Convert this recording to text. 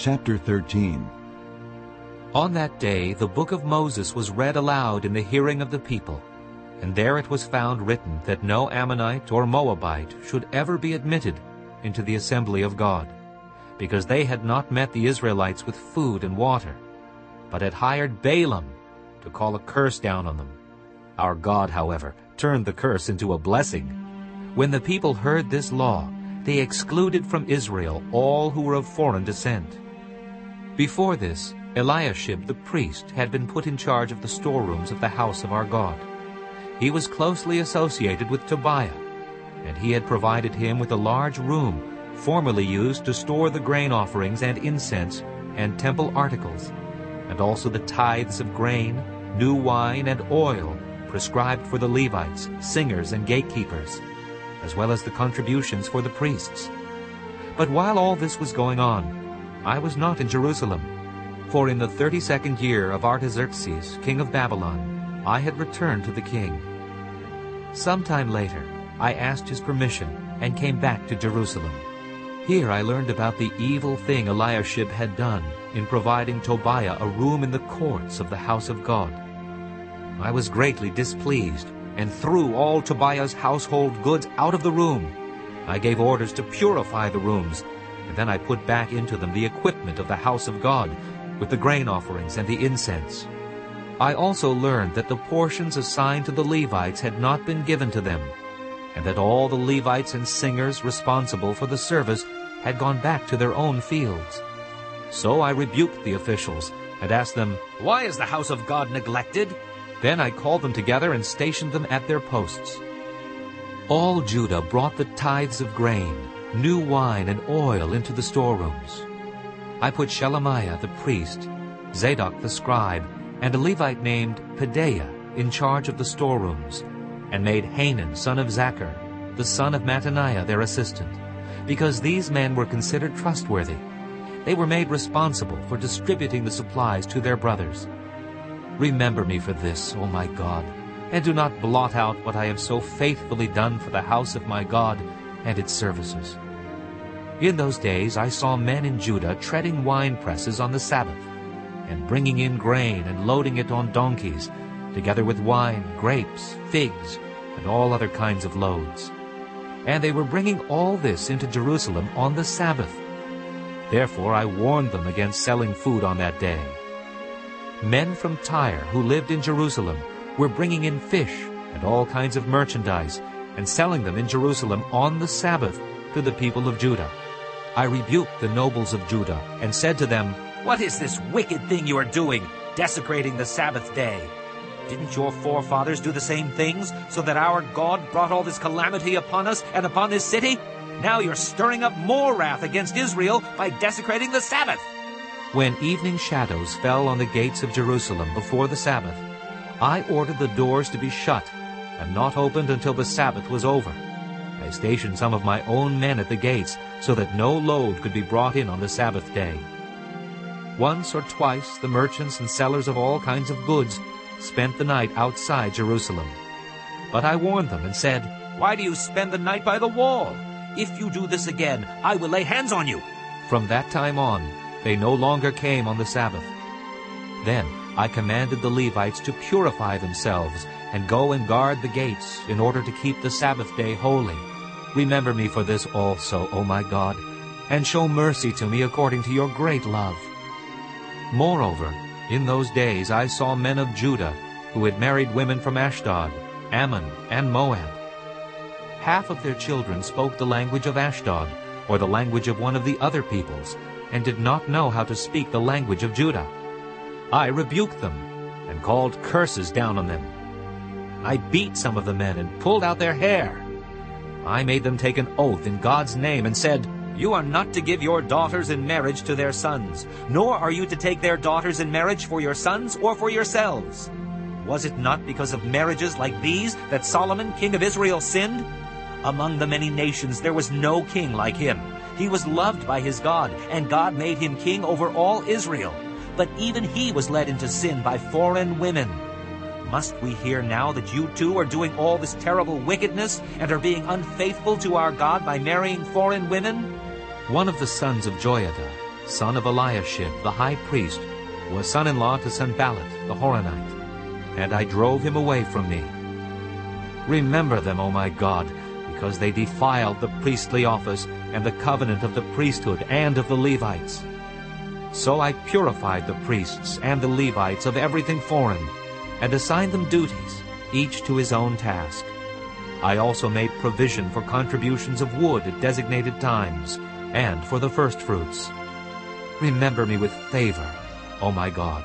Chapter 13 On that day the book of Moses was read aloud in the hearing of the people, and there it was found written that no Ammonite or Moabite should ever be admitted into the assembly of God, because they had not met the Israelites with food and water, but had hired Balaam to call a curse down on them. Our God, however, turned the curse into a blessing. When the people heard this law, they excluded from Israel all who were of foreign descent. Before this, Eliashib the priest had been put in charge of the storerooms of the house of our God. He was closely associated with Tobiah, and he had provided him with a large room formerly used to store the grain offerings and incense and temple articles, and also the tithes of grain, new wine, and oil prescribed for the Levites, singers, and gatekeepers, as well as the contributions for the priests. But while all this was going on, I was not in Jerusalem, for in the thirty-second year of Artaxerxes, king of Babylon, I had returned to the king. Sometime later, I asked his permission and came back to Jerusalem. Here I learned about the evil thing Eliashib had done in providing Tobiah a room in the courts of the house of God. I was greatly displeased and threw all Tobiah's household goods out of the room. I gave orders to purify the rooms, and then I put back into them the equipment of the house of God, with the grain offerings and the incense. I also learned that the portions assigned to the Levites had not been given to them, and that all the Levites and singers responsible for the service had gone back to their own fields. So I rebuked the officials and asked them, Why is the house of God neglected? Then I called them together and stationed them at their posts. All Judah brought the tithes of grain, new wine, and oil into the storerooms. I put Shelemiah the priest, Zadok the scribe, and a Levite named Pedaiah in charge of the storerooms, and made Hanan son of Zaccur, the son of Mattaniah their assistant, because these men were considered trustworthy. They were made responsible for distributing the supplies to their brothers. Remember me for this, O my God, and do not blot out what I have so faithfully done for the house of my God and its services. In those days I saw men in Judah treading wine presses on the Sabbath, and bringing in grain and loading it on donkeys, together with wine, grapes, figs, and all other kinds of loads. And they were bringing all this into Jerusalem on the Sabbath. Therefore I warned them against selling food on that day. Men from Tyre who lived in Jerusalem were bringing in fish and all kinds of merchandise and selling them in Jerusalem on the Sabbath to the people of Judah. I rebuked the nobles of Judah and said to them, What is this wicked thing you are doing, desecrating the Sabbath day? Didn't your forefathers do the same things, so that our God brought all this calamity upon us and upon this city? Now you're stirring up more wrath against Israel by desecrating the Sabbath. When evening shadows fell on the gates of Jerusalem before the Sabbath, I ordered the doors to be shut and not opened until the Sabbath was over. I stationed some of my own men at the gates so that no load could be brought in on the Sabbath day. Once or twice the merchants and sellers of all kinds of goods spent the night outside Jerusalem. But I warned them and said, Why do you spend the night by the wall? If you do this again, I will lay hands on you. From that time on, they no longer came on the Sabbath. Then I commanded the Levites to purify themselves and go and guard the gates in order to keep the Sabbath day holy. Remember me for this also, O my God, and show mercy to me according to your great love. Moreover, in those days I saw men of Judah who had married women from Ashdod, Ammon, and Moab. Half of their children spoke the language of Ashdod, or the language of one of the other peoples, and did not know how to speak the language of Judah. I rebuked them and called curses down on them. I beat some of the men and pulled out their hair. I made them take an oath in God's name and said, You are not to give your daughters in marriage to their sons, nor are you to take their daughters in marriage for your sons or for yourselves. Was it not because of marriages like these that Solomon, king of Israel, sinned? Among the many nations there was no king like him. He was loved by his God, and God made him king over all Israel. But even he was led into sin by foreign women. Must we hear now that you too are doing all this terrible wickedness and are being unfaithful to our God by marrying foreign women? One of the sons of Joiada, son of Eliashib, the high priest, was son-in-law to Sanballat the Horonite, and I drove him away from me. Remember them, O my God, because they defiled the priestly office and the covenant of the priesthood and of the Levites. So I purified the priests and the Levites of everything foreign, and assigned them duties, each to his own task. I also made provision for contributions of wood at designated times, and for the firstfruits. Remember me with favor, O my God.